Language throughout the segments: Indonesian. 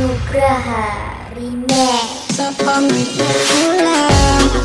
Nugraha Sapang itu pulang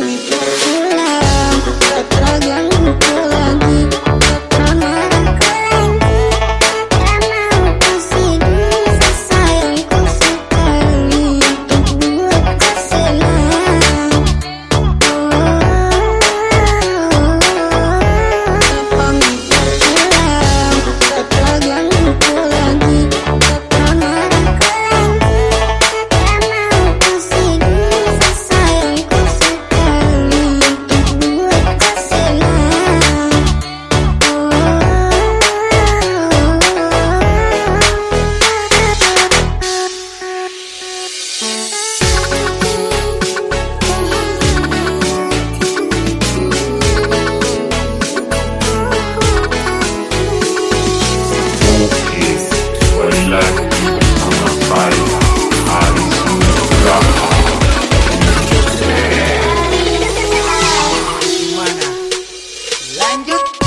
me. 생겼